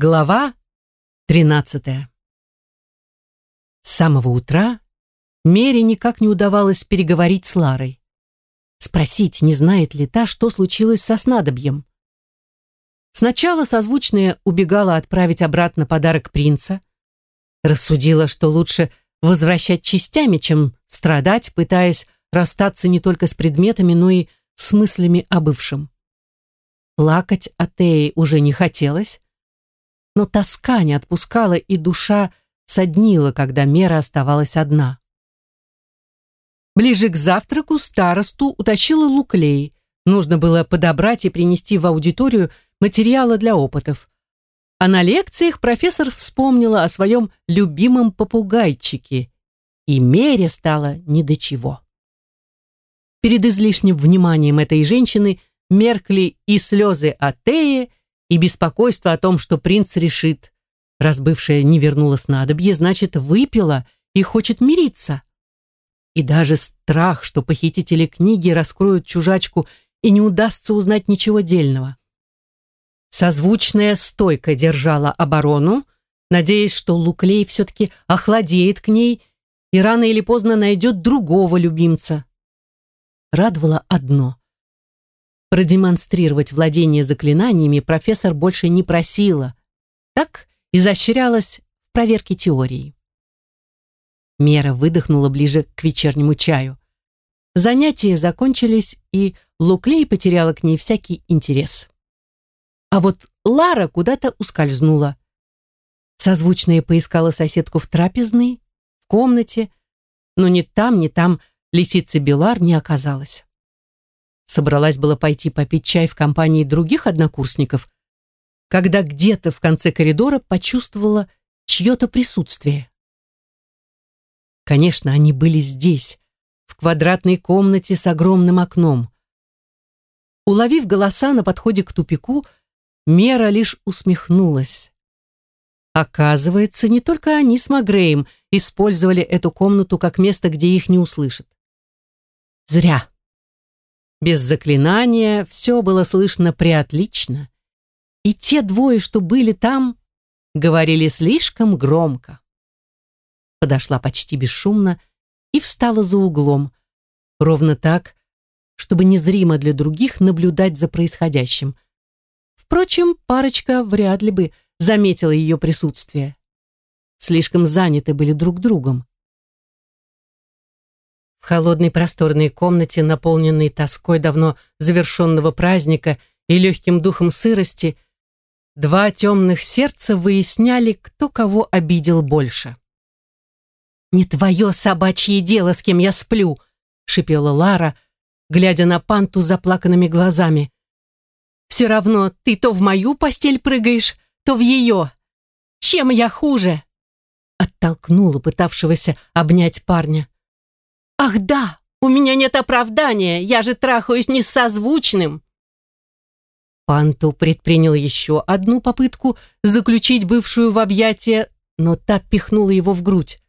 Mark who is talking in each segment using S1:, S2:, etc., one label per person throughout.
S1: Глава 13 С самого утра Мере никак не удавалось переговорить с Ларой. Спросить, не знает ли та, что случилось со снадобьем. Сначала созвучная убегала отправить обратно подарок принца. Рассудила, что лучше возвращать частями, чем страдать, пытаясь расстаться не только с предметами, но и с мыслями о бывшем. Плакать Атеи уже не хотелось, но тоска не отпускала, и душа соднила, когда Мера оставалась одна. Ближе к завтраку старосту утащила Луклей. Нужно было подобрать и принести в аудиторию материалы для опытов. А на лекциях профессор вспомнила о своем любимом попугайчике, и Мере стало ни до чего. Перед излишним вниманием этой женщины меркли и слезы Атеи, и беспокойство о том, что принц решит, раз бывшая не вернула снадобье, значит, выпила и хочет мириться. И даже страх, что похитители книги раскроют чужачку и не удастся узнать ничего дельного. Созвучная стойко держала оборону, надеясь, что Луклей все-таки охладеет к ней и рано или поздно найдет другого любимца. Радовало одно. Продемонстрировать владение заклинаниями профессор больше не просила. Так изощрялась в проверке теории. Мера выдохнула ближе к вечернему чаю. Занятия закончились, и Луклей потеряла к ней всякий интерес. А вот Лара куда-то ускользнула. Созвучная поискала соседку в трапезной, в комнате, но ни там, ни там лисицы Белар не оказалась. Собралась было пойти попить чай в компании других однокурсников, когда где-то в конце коридора почувствовала чье-то присутствие. Конечно, они были здесь, в квадратной комнате с огромным окном. Уловив голоса на подходе к тупику, Мера лишь усмехнулась. Оказывается, не только они с Магреем использовали эту комнату как место, где их не услышат. Зря. Без заклинания все было слышно преотлично, и те двое, что были там, говорили слишком громко. Подошла почти бесшумно и встала за углом, ровно так, чтобы незримо для других наблюдать за происходящим. Впрочем, парочка вряд ли бы заметила ее присутствие. Слишком заняты были друг другом. Холодной просторной комнате, наполненной тоской давно завершенного праздника и легким духом сырости, два темных сердца выясняли, кто кого обидел больше. «Не твое собачье дело, с кем я сплю!» — шипела Лара, глядя на Панту заплаканными глазами. «Все равно ты то в мою постель прыгаешь, то в ее. Чем я хуже?» Оттолкнула пытавшегося обнять парня. «Ах да, у меня нет оправдания, я же трахаюсь не с созвучным!» Панту предпринял еще одну попытку заключить бывшую в объятия, но та пихнула его в грудь.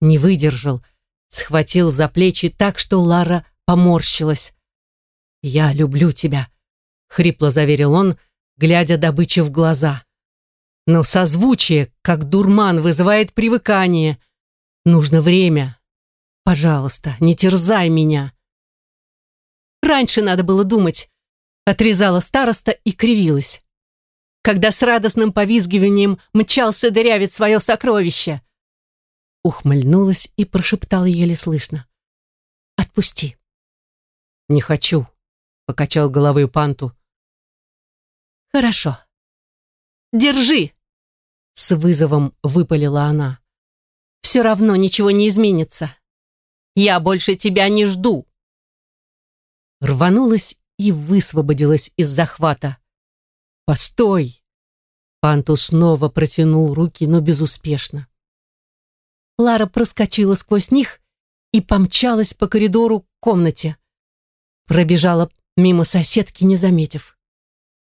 S1: Не выдержал, схватил за плечи так, что Лара поморщилась. «Я люблю тебя», — хрипло заверил он, глядя добыче в глаза. «Но созвучие, как дурман, вызывает привыкание. Нужно время, Пожалуйста, не терзай меня. Раньше надо было думать, отрезала староста и кривилась. Когда с радостным повизгиванием мчался дырявить свое сокровище. Ухмыльнулась и прошептала еле слышно. «Отпусти». «Не хочу», — покачал головой Панту. «Хорошо. Держи!» С вызовом выпалила она. «Все равно ничего не изменится. Я больше тебя не жду!» Рванулась и высвободилась из захвата. «Постой!» Панту снова протянул руки, но безуспешно. Лара проскочила сквозь них и помчалась по коридору к комнате. Пробежала мимо соседки, не заметив.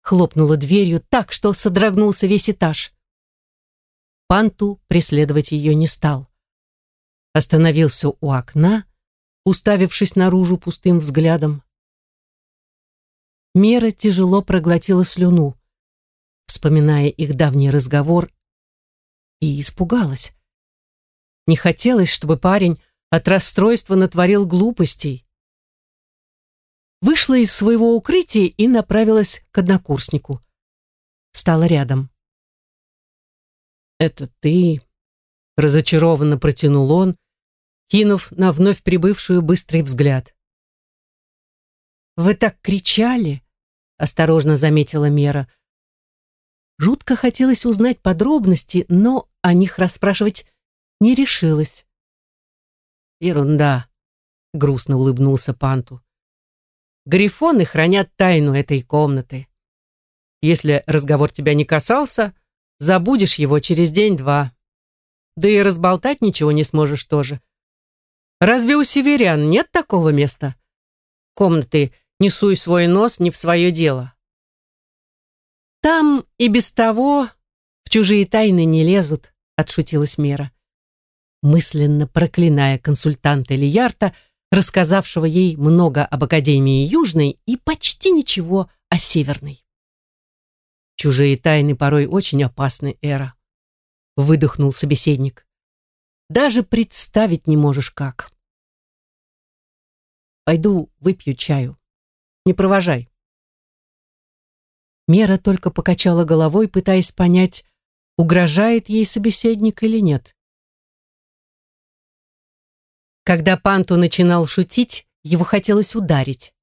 S1: Хлопнула дверью так, что содрогнулся весь этаж. Панту преследовать ее не стал остановился у окна, уставившись наружу пустым взглядом. Мера тяжело проглотила слюну. вспоминая их давний разговор, и испугалась. Не хотелось, чтобы парень от расстройства натворил глупостей. Вышла из своего укрытия и направилась к однокурснику. Стала рядом. «Это ты?» — разочарованно протянул он, кинув на вновь прибывшую быстрый взгляд. «Вы так кричали!» — осторожно заметила Мера. Жутко хотелось узнать подробности, но о них расспрашивать не решилась. «Ерунда», — грустно улыбнулся Панту. «Грифоны хранят тайну этой комнаты. Если разговор тебя не касался, забудешь его через день-два. Да и разболтать ничего не сможешь тоже. Разве у северян нет такого места? Комнаты «не суй свой нос не в свое дело». «Там и без того в чужие тайны не лезут», — отшутилась Мера мысленно проклиная консультанта Лиярта, рассказавшего ей много об Академии Южной и почти ничего о Северной. «Чужие тайны порой очень опасны, Эра», — выдохнул собеседник. «Даже представить не можешь как». «Пойду выпью чаю. Не провожай». Мера только покачала головой, пытаясь понять, угрожает ей собеседник или нет. Когда Панту начинал шутить, его хотелось ударить.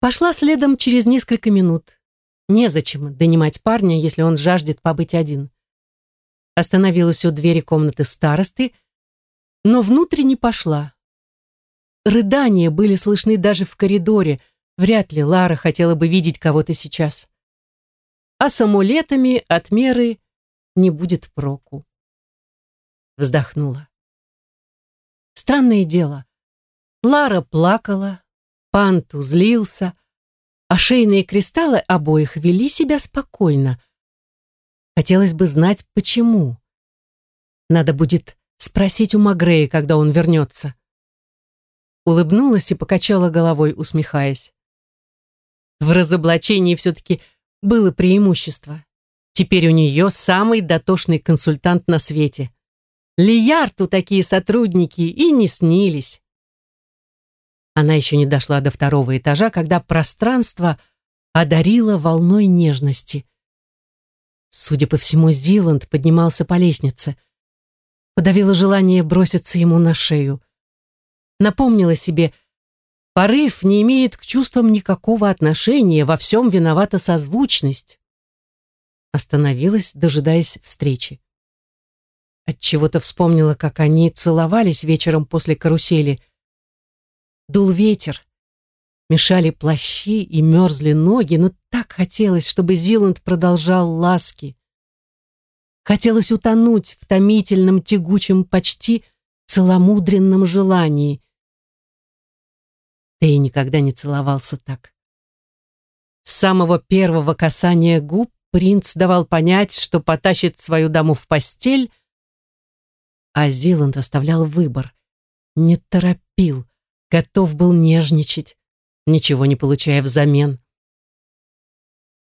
S1: Пошла следом через несколько минут. Незачем донимать парня, если он жаждет побыть один. Остановилась у двери комнаты старосты, но внутрь не пошла. Рыдания были слышны даже в коридоре. Вряд ли Лара хотела бы видеть кого-то сейчас. А с амулетами от меры не будет проку. Вздохнула. Странное дело. Лара плакала, Панту злился, а шейные кристаллы обоих вели себя спокойно. Хотелось бы знать, почему. Надо будет спросить у Магрея, когда он вернется. Улыбнулась и покачала головой, усмехаясь. В разоблачении все-таки было преимущество. Теперь у нее самый дотошный консультант на свете. Лиярту такие сотрудники и не снились. Она еще не дошла до второго этажа, когда пространство одарило волной нежности. Судя по всему, Зиланд поднимался по лестнице. Подавила желание броситься ему на шею. Напомнила себе, порыв не имеет к чувствам никакого отношения, во всем виновата созвучность. Остановилась, дожидаясь встречи. Отчего-то вспомнила, как они целовались вечером после карусели. Дул ветер. Мешали плащи и мерзли ноги, но так хотелось, чтобы Зиланд продолжал ласки. Хотелось утонуть в томительном, тягучем, почти целомудренном желании. Ты никогда не целовался так. С самого первого касания губ принц давал понять, что потащит свою даму в постель, а Зиланд оставлял выбор. Не торопил, готов был нежничать, ничего не получая взамен.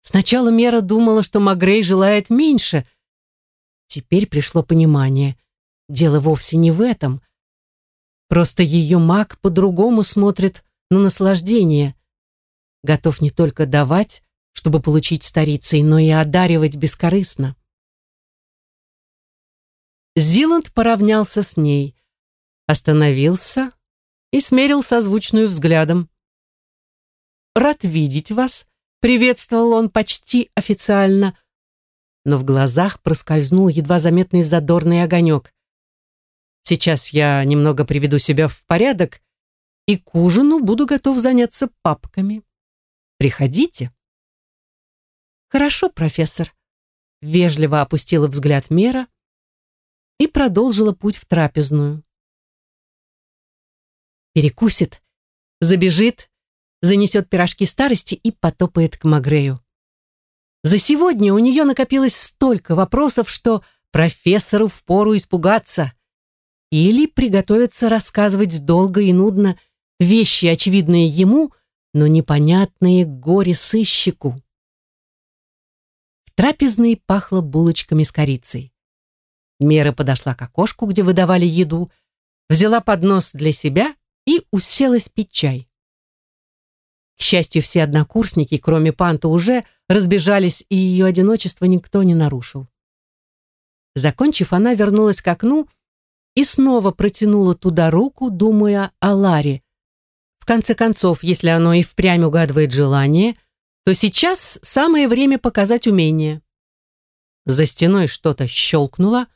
S1: Сначала Мера думала, что Магрей желает меньше. Теперь пришло понимание. Дело вовсе не в этом. Просто ее маг по-другому смотрит на наслаждение. Готов не только давать, чтобы получить старицей, но и одаривать бескорыстно. Зиланд поравнялся с ней, остановился и смерил созвучную взглядом. «Рад видеть вас», — приветствовал он почти официально, но в глазах проскользнул едва заметный задорный огонек. «Сейчас я немного приведу себя в порядок и к ужину буду готов заняться папками. Приходите». «Хорошо, профессор», — вежливо опустила взгляд Мера, и продолжила путь в трапезную. Перекусит, забежит, занесет пирожки старости и потопает к Магрею. За сегодня у нее накопилось столько вопросов, что профессору впору испугаться или приготовиться рассказывать долго и нудно вещи, очевидные ему, но непонятные горе-сыщику. В трапезной пахло булочками с корицей. Мера подошла к окошку, где выдавали еду, взяла поднос для себя и уселась пить чай. К счастью, все однокурсники, кроме Панта, уже разбежались, и ее одиночество никто не нарушил. Закончив, она вернулась к окну и снова протянула туда руку, думая о Ларе. В конце концов, если оно и впрямь угадывает желание, то сейчас самое время показать умение. За стеной что-то щелкнуло,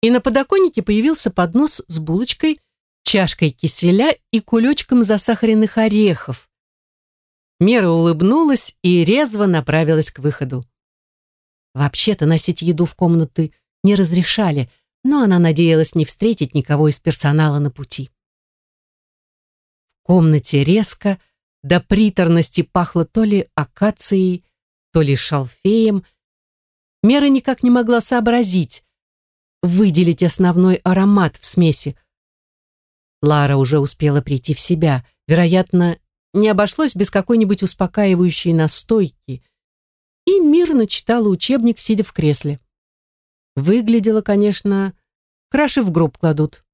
S1: и на подоконнике появился поднос с булочкой, чашкой киселя и кулечком засахаренных орехов. Мера улыбнулась и резво направилась к выходу. Вообще-то носить еду в комнаты не разрешали, но она надеялась не встретить никого из персонала на пути. В комнате резко до приторности пахло то ли акацией, то ли шалфеем. Мера никак не могла сообразить, выделить основной аромат в смеси. Лара уже успела прийти в себя. Вероятно, не обошлось без какой-нибудь успокаивающей настойки. И мирно читала учебник, сидя в кресле. Выглядела, конечно, краши в гроб кладут.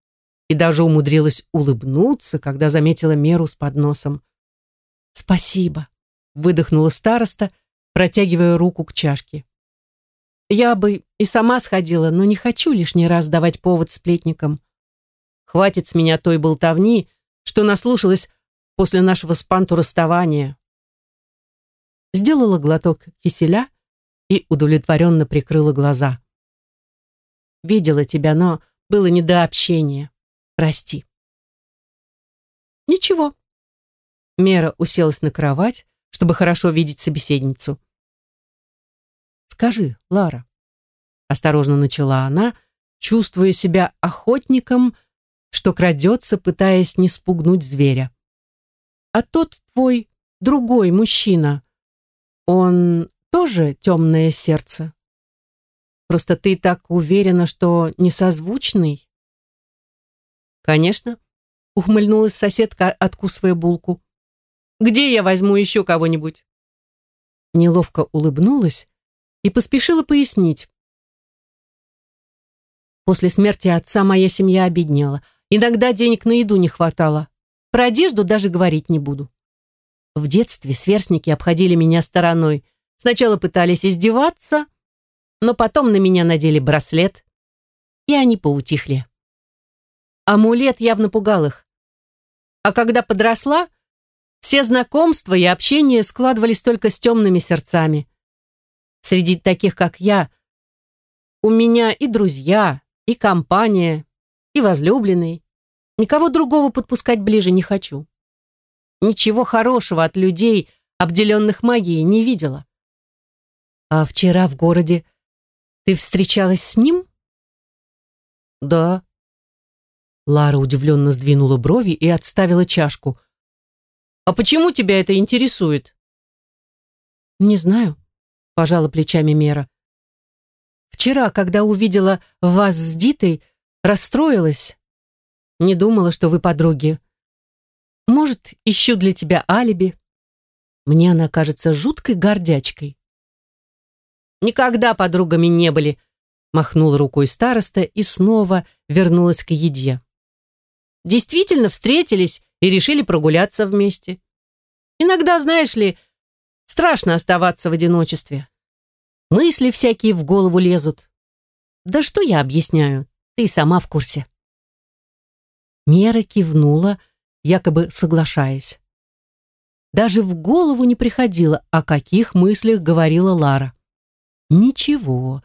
S1: И даже умудрилась улыбнуться, когда заметила меру с подносом. «Спасибо», — выдохнула староста, протягивая руку к чашке. «Я бы и сама сходила, но не хочу лишний раз давать повод сплетникам. Хватит с меня той болтовни, что наслушалась после нашего с Панту расставания». Сделала глоток киселя и удовлетворенно прикрыла глаза. Видела тебя, но было не до общения. Прости. Ничего. Мера уселась на кровать, чтобы хорошо видеть собеседницу. Скажи, Лара. Осторожно начала она, чувствуя себя охотником, что крадется, пытаясь не спугнуть зверя. А тот твой другой мужчина, он тоже темное сердце? Просто ты так уверена, что несозвучный?» «Конечно», — ухмыльнулась соседка, откусывая булку. «Где я возьму еще кого-нибудь?» Неловко улыбнулась и поспешила пояснить. После смерти отца моя семья обеднела. Иногда денег на еду не хватало. Про одежду даже говорить не буду. В детстве сверстники обходили меня стороной. Сначала пытались издеваться, но потом на меня надели браслет, и они поутихли. Амулет явно пугал их. А когда подросла, все знакомства и общение складывались только с темными сердцами. Среди таких, как я, у меня и друзья, и компания, и возлюбленный. Никого другого подпускать ближе не хочу. Ничего хорошего от людей, обделенных магией, не видела. А вчера в городе ты встречалась с ним? Да. Лара удивленно сдвинула брови и отставила чашку. А почему тебя это интересует? Не знаю, пожала плечами Мера. Вчера, когда увидела вас с Дитой, расстроилась. Не думала, что вы подруги. Может, ищу для тебя алиби. Мне она кажется жуткой гордячкой. Никогда подругами не были, махнул рукой староста и снова вернулась к еде. Действительно встретились и решили прогуляться вместе. Иногда, знаешь ли, страшно оставаться в одиночестве. Мысли всякие в голову лезут. Да что я объясняю, ты сама в курсе. Мера кивнула, якобы соглашаясь. Даже в голову не приходило, о каких мыслях говорила Лара. Ничего,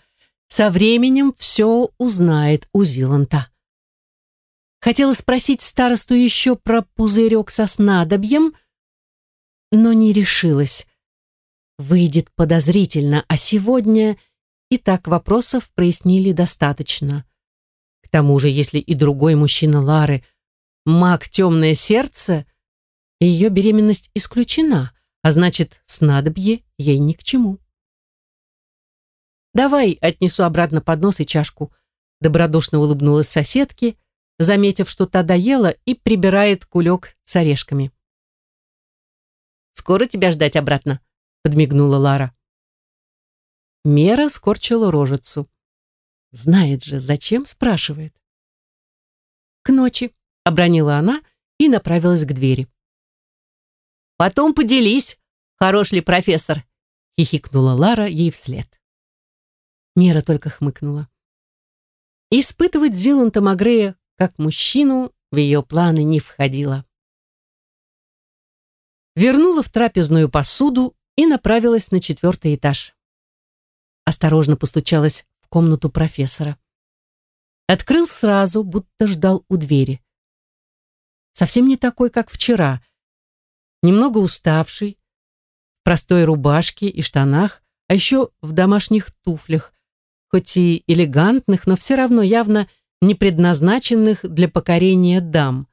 S1: со временем все узнает у Зиланта. Хотела спросить старосту еще про пузырек со снадобьем, но не решилась. Выйдет подозрительно, а сегодня и так вопросов прояснили достаточно. Тому же, если и другой мужчина Лары маг темное сердце, ее беременность исключена, а значит, снадобье ей ни к чему. «Давай отнесу обратно поднос и чашку», добродушно улыбнулась соседке, заметив, что та доела и прибирает кулек с орешками. «Скоро тебя ждать обратно», подмигнула Лара. Мера скорчила рожицу. Знает же, зачем, спрашивает. К ночи, обронила она и направилась к двери. Потом поделись, хорош ли профессор, хихикнула Лара ей вслед. Мера только хмыкнула. Испытывать Зиланта Магрея как мужчину в ее планы не входило. Вернула в трапезную посуду и направилась на четвертый этаж. Осторожно постучалась комнату профессора. Открыл сразу, будто ждал у двери. Совсем не такой, как вчера. Немного уставший, в простой рубашке и штанах, а еще в домашних туфлях, хоть и элегантных, но все равно явно не предназначенных для покорения дам.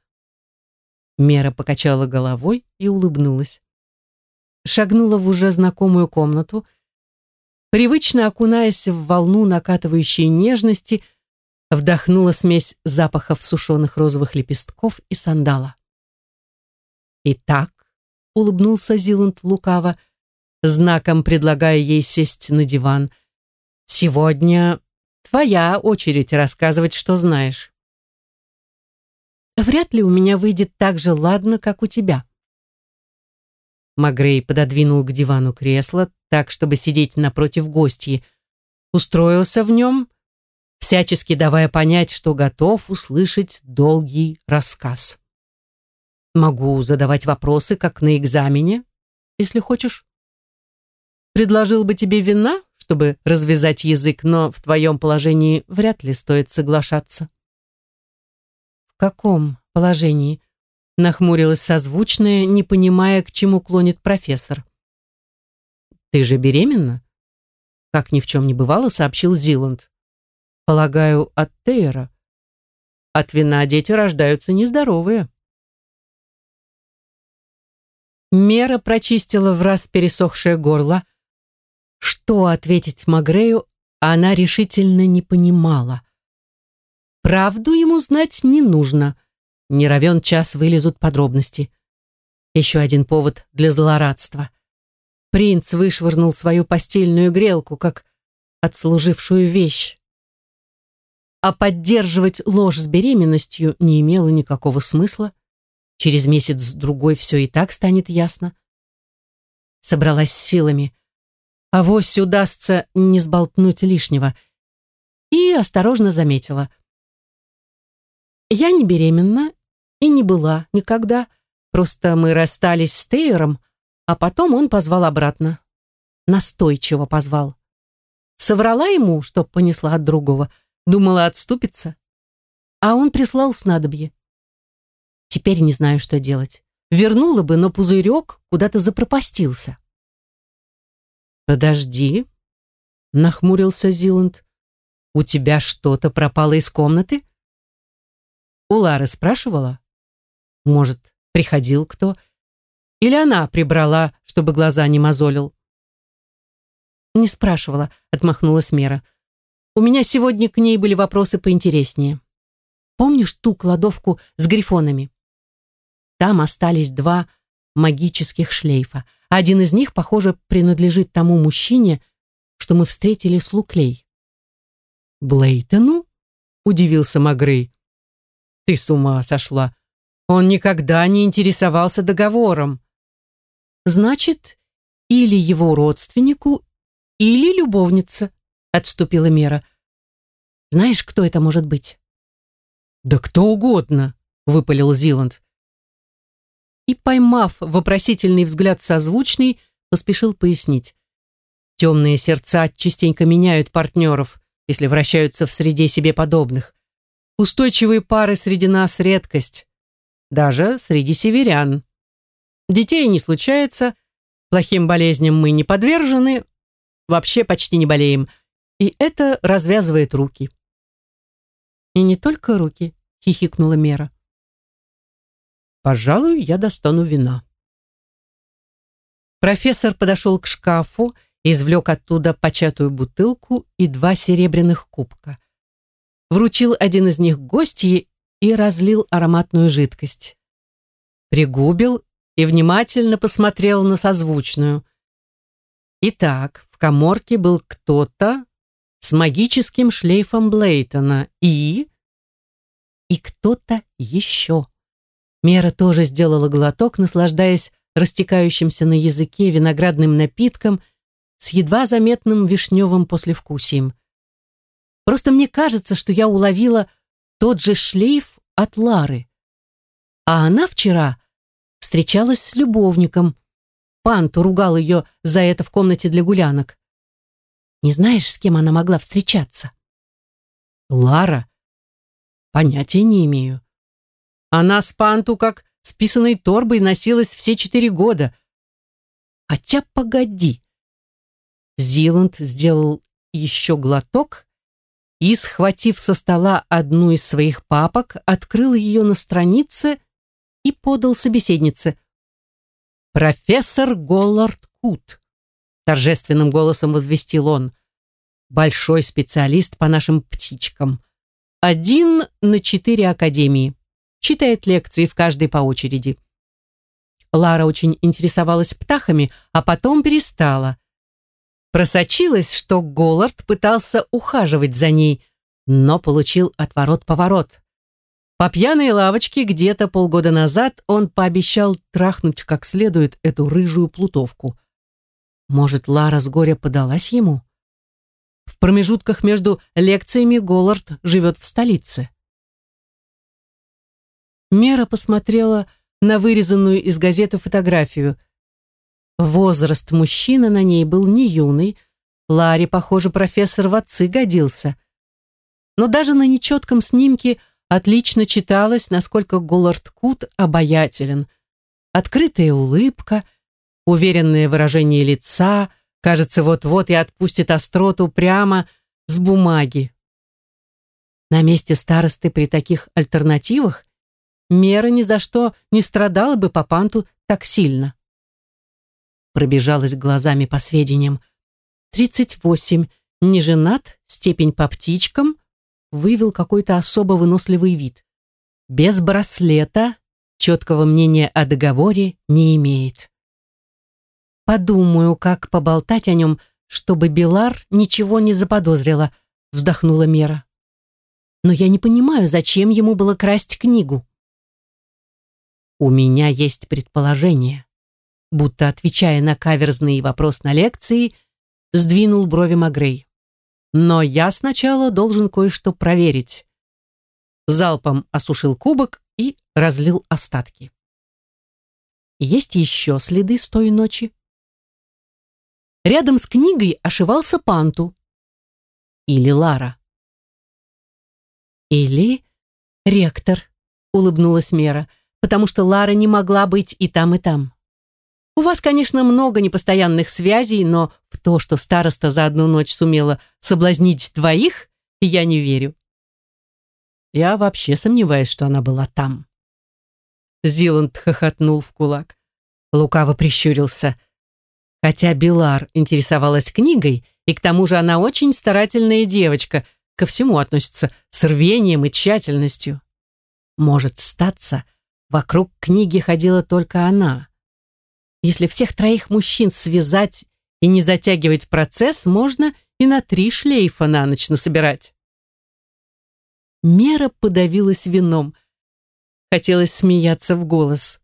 S1: Мера покачала головой и улыбнулась. Шагнула в уже знакомую комнату, привычно окунаясь в волну накатывающей нежности, вдохнула смесь запахов сушеных розовых лепестков и сандала. «Итак», — улыбнулся Зиланд лукаво, знаком предлагая ей сесть на диван, — Сегодня твоя очередь рассказывать, что знаешь. Вряд ли у меня выйдет так же ладно, как у тебя. Магрей пододвинул к дивану кресло, так, чтобы сидеть напротив гостьи. Устроился в нем, всячески давая понять, что готов услышать долгий рассказ. Могу задавать вопросы, как на экзамене, если хочешь. Предложил бы тебе вина, чтобы развязать язык, но в твоем положении вряд ли стоит соглашаться. В каком положении? Нахмурилась созвучная, не понимая, к чему клонит профессор. Ты же беременна? Как ни в чем не бывало, сообщил Зиланд. Полагаю, от Тейра. От вина дети рождаются нездоровые. Мера прочистила в раз пересохшее горло, что ответить Магрею, она решительно не понимала. Правду ему знать не нужно. Не равен час вылезут подробности. Еще один повод для злорадства. Принц вышвырнул свою постельную грелку, как отслужившую вещь. А поддерживать ложь с беременностью не имело никакого смысла. Через месяц-другой все и так станет ясно. Собралась силами авось удастся не сболтнуть лишнего. И осторожно заметила. Я не беременна и не была никогда. Просто мы расстались с Тейером, а потом он позвал обратно. Настойчиво позвал. Соврала ему, что понесла от другого. Думала, отступиться. А он прислал снадобье. Теперь не знаю, что делать. Вернула бы, но пузырек куда-то запропастился. «Подожди», — нахмурился Зиланд. «У тебя что-то пропало из комнаты?» У Лары спрашивала. «Может, приходил кто?» Или она прибрала, чтобы глаза не мозолил? «Не спрашивала», — отмахнулась Мера. «У меня сегодня к ней были вопросы поинтереснее. Помнишь ту кладовку с грифонами? Там остались два магических шлейфа. Один из них, похоже, принадлежит тому мужчине, что мы встретили с Луклей. «Блейтону?» — удивился Магрей. «Ты с ума сошла. Он никогда не интересовался договором. Значит, или его родственнику, или любовница», — отступила Мера. «Знаешь, кто это может быть?» «Да кто угодно», — выпалил Зиланд и, поймав вопросительный взгляд созвучный, поспешил пояснить. Темные сердца частенько меняют партнеров, если вращаются в среде себе подобных. Устойчивые пары среди нас редкость, даже среди северян. Детей не случается, плохим болезням мы не подвержены, вообще почти не болеем, и это развязывает руки. И не только руки, хихикнула Мера. Пожалуй, я достану вина. Профессор подошел к шкафу, извлек оттуда початую бутылку и два серебряных кубка. Вручил один из них гостье и разлил ароматную жидкость. Пригубил и внимательно посмотрел на созвучную. Итак, в коморке был кто-то с магическим шлейфом Блейтона и... И кто-то еще. Мера тоже сделала глоток, наслаждаясь растекающимся на языке виноградным напитком с едва заметным вишневым послевкусием. Просто мне кажется, что я уловила тот же шлейф от Лары. А она вчера встречалась с любовником. Панту ругал ее за это в комнате для гулянок. Не знаешь, с кем она могла встречаться?
S2: Лара? Понятия не имею. Она с Панту как с писаной торбой носилась все четыре года. Хотя погоди. Зиланд сделал еще глоток и, схватив со стола одну из своих папок, открыл ее на странице и подал собеседнице. «Профессор Голлард Кут», — торжественным голосом возвестил он, «большой специалист по нашим птичкам. Один на четыре академии читает лекции в каждой по очереди. Лара очень интересовалась птахами, а потом перестала. Просочилась, что Голлард пытался ухаживать за ней, но получил отворот-поворот. По пьяной лавочке где-то полгода назад он пообещал трахнуть как следует эту рыжую плутовку. Может, Лара с горя подалась ему? В промежутках между лекциями Голлард живет в столице. Мера посмотрела на вырезанную из газеты фотографию. Возраст мужчины на ней был не юный. Ларе, похоже, профессор в отцы годился. Но даже на нечетком снимке отлично читалось, насколько Голлард Кут обаятелен. Открытая улыбка, уверенное выражение лица, кажется, вот-вот и отпустит остроту прямо с бумаги. На месте старосты при таких альтернативах Мера ни за что не страдала бы по панту так сильно. Пробежалась глазами по сведениям. Тридцать восемь. Не женат, степень по птичкам, вывел какой-то особо выносливый вид. Без браслета, четкого мнения о договоре не имеет. Подумаю, как поболтать о нем, чтобы Белар ничего не заподозрила, вздохнула Мера. Но я не понимаю, зачем ему было красть книгу. «У меня есть предположение», будто отвечая на каверзный вопрос на лекции, сдвинул брови Магрей. «Но я сначала должен кое-что проверить». Залпом осушил кубок и разлил остатки. Есть еще следы с той ночи? Рядом с книгой ошивался Панту. Или Лара. Или ректор, улыбнулась Мера потому что Лара не могла быть и там, и там. У вас, конечно, много непостоянных связей, но в то, что староста за одну ночь сумела соблазнить двоих, я не верю. Я вообще сомневаюсь, что она была там. Зиланд хохотнул в кулак. Лукаво прищурился. Хотя Билар интересовалась книгой, и к тому же она очень старательная девочка, ко всему относится с рвением и тщательностью. Может статься, Вокруг книги ходила только она. Если всех троих мужчин связать и не затягивать процесс, можно и на три шлейфа на ночь насобирать. Мера подавилась вином. Хотелось смеяться в голос.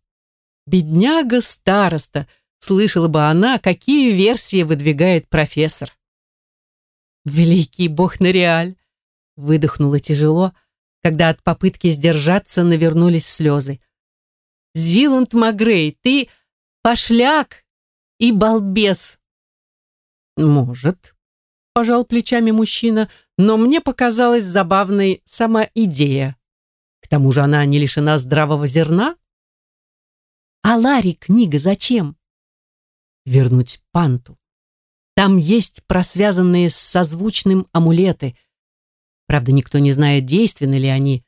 S2: Бедняга староста, слышала бы она, какие версии выдвигает профессор. Великий бог Нориаль, выдохнула тяжело, когда от попытки сдержаться навернулись слезы. Зиланд Магрей, ты пошляк и балбес. Может, пожал плечами мужчина, но мне показалась забавной сама идея. К тому же она не лишена здравого зерна. А Ларе книга зачем? Вернуть панту. Там есть просвязанные с созвучным амулеты. Правда, никто не знает, действенны ли они,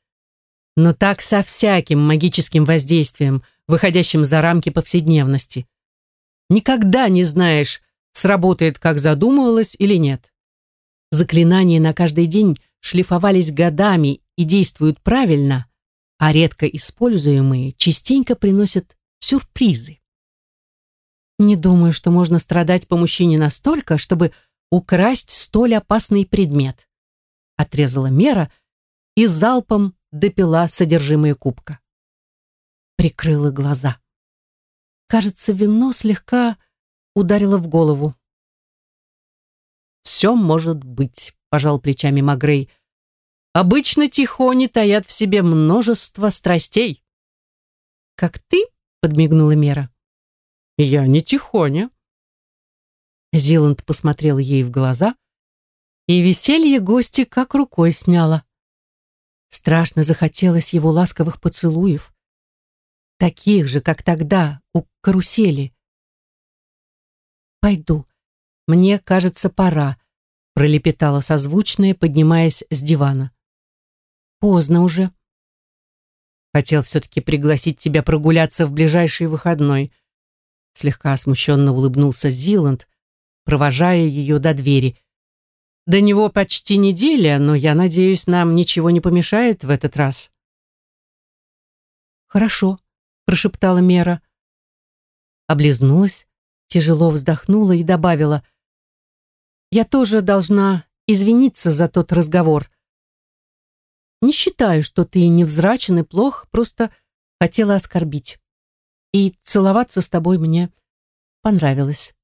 S2: но так со всяким магическим воздействием, выходящим за рамки повседневности. Никогда не знаешь, сработает, как задумывалось или нет. Заклинания на каждый день шлифовались годами и действуют правильно, а редко используемые частенько приносят сюрпризы. Не думаю, что можно страдать по мужчине настолько, чтобы украсть столь опасный предмет. Отрезала Мера и залпом допила содержимое кубка. Прикрыла глаза. Кажется, вино слегка ударило в голову.
S1: «Все может быть», — пожал плечами Магрей. «Обычно тихони таят в себе множество страстей».
S2: «Как ты?» — подмигнула Мера.
S1: «Я не тихоня».
S2: Зиланд посмотрел ей в глаза, и веселье гости как рукой сняло. Страшно захотелось его ласковых поцелуев, таких же, как тогда, у карусели. «Пойду. Мне кажется, пора», — пролепетала созвучная, поднимаясь с дивана. «Поздно уже».
S1: Хотел все-таки пригласить тебя прогуляться в ближайший выходной. Слегка смущенно улыбнулся Зиланд, провожая ее до двери. До него почти неделя, но я надеюсь, нам ничего не помешает в этот раз.
S2: Хорошо, прошептала Мера. Облизнулась, тяжело вздохнула и добавила. Я тоже должна извиниться за тот разговор. Не считаю, что ты невзрачен и плох, просто хотела оскорбить. И целоваться с тобой мне понравилось.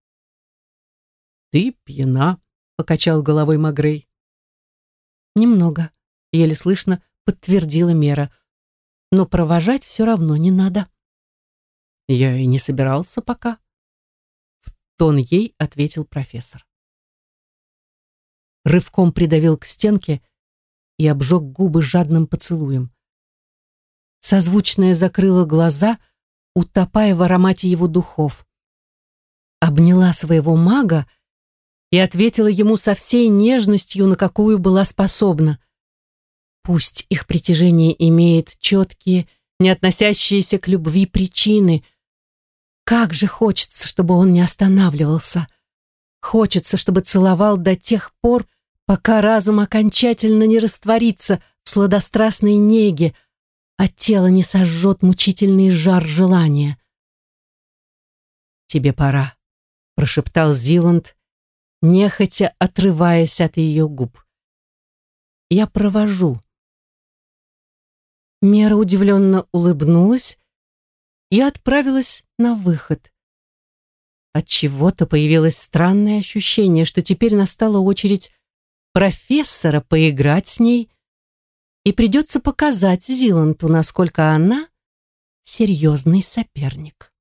S1: Ты пьяна, покачал головой Магрей.
S2: Немного, еле слышно подтвердила Мера. Но провожать все равно не надо.
S1: Я и не собирался пока. В тон ей ответил профессор.
S2: Рывком придавил к стенке и обжег губы жадным поцелуем. Созвучная закрыла глаза, утопая в аромате его духов. Обняла своего мага и ответила ему со всей нежностью, на какую была способна. Пусть их притяжение имеет четкие, не относящиеся к любви причины. Как же хочется, чтобы он не останавливался. Хочется, чтобы целовал до тех пор, пока разум окончательно не растворится в сладострастной неге, а тело не сожжет мучительный жар желания.
S1: «Тебе пора», — прошептал Зиланд, нехотя отрываясь от ее губ. «Я провожу».
S2: Мера удивленно улыбнулась и отправилась на выход. От чего-то появилось странное ощущение, что теперь настала очередь профессора поиграть с ней, и придется показать Зиланту, насколько она серьезный соперник.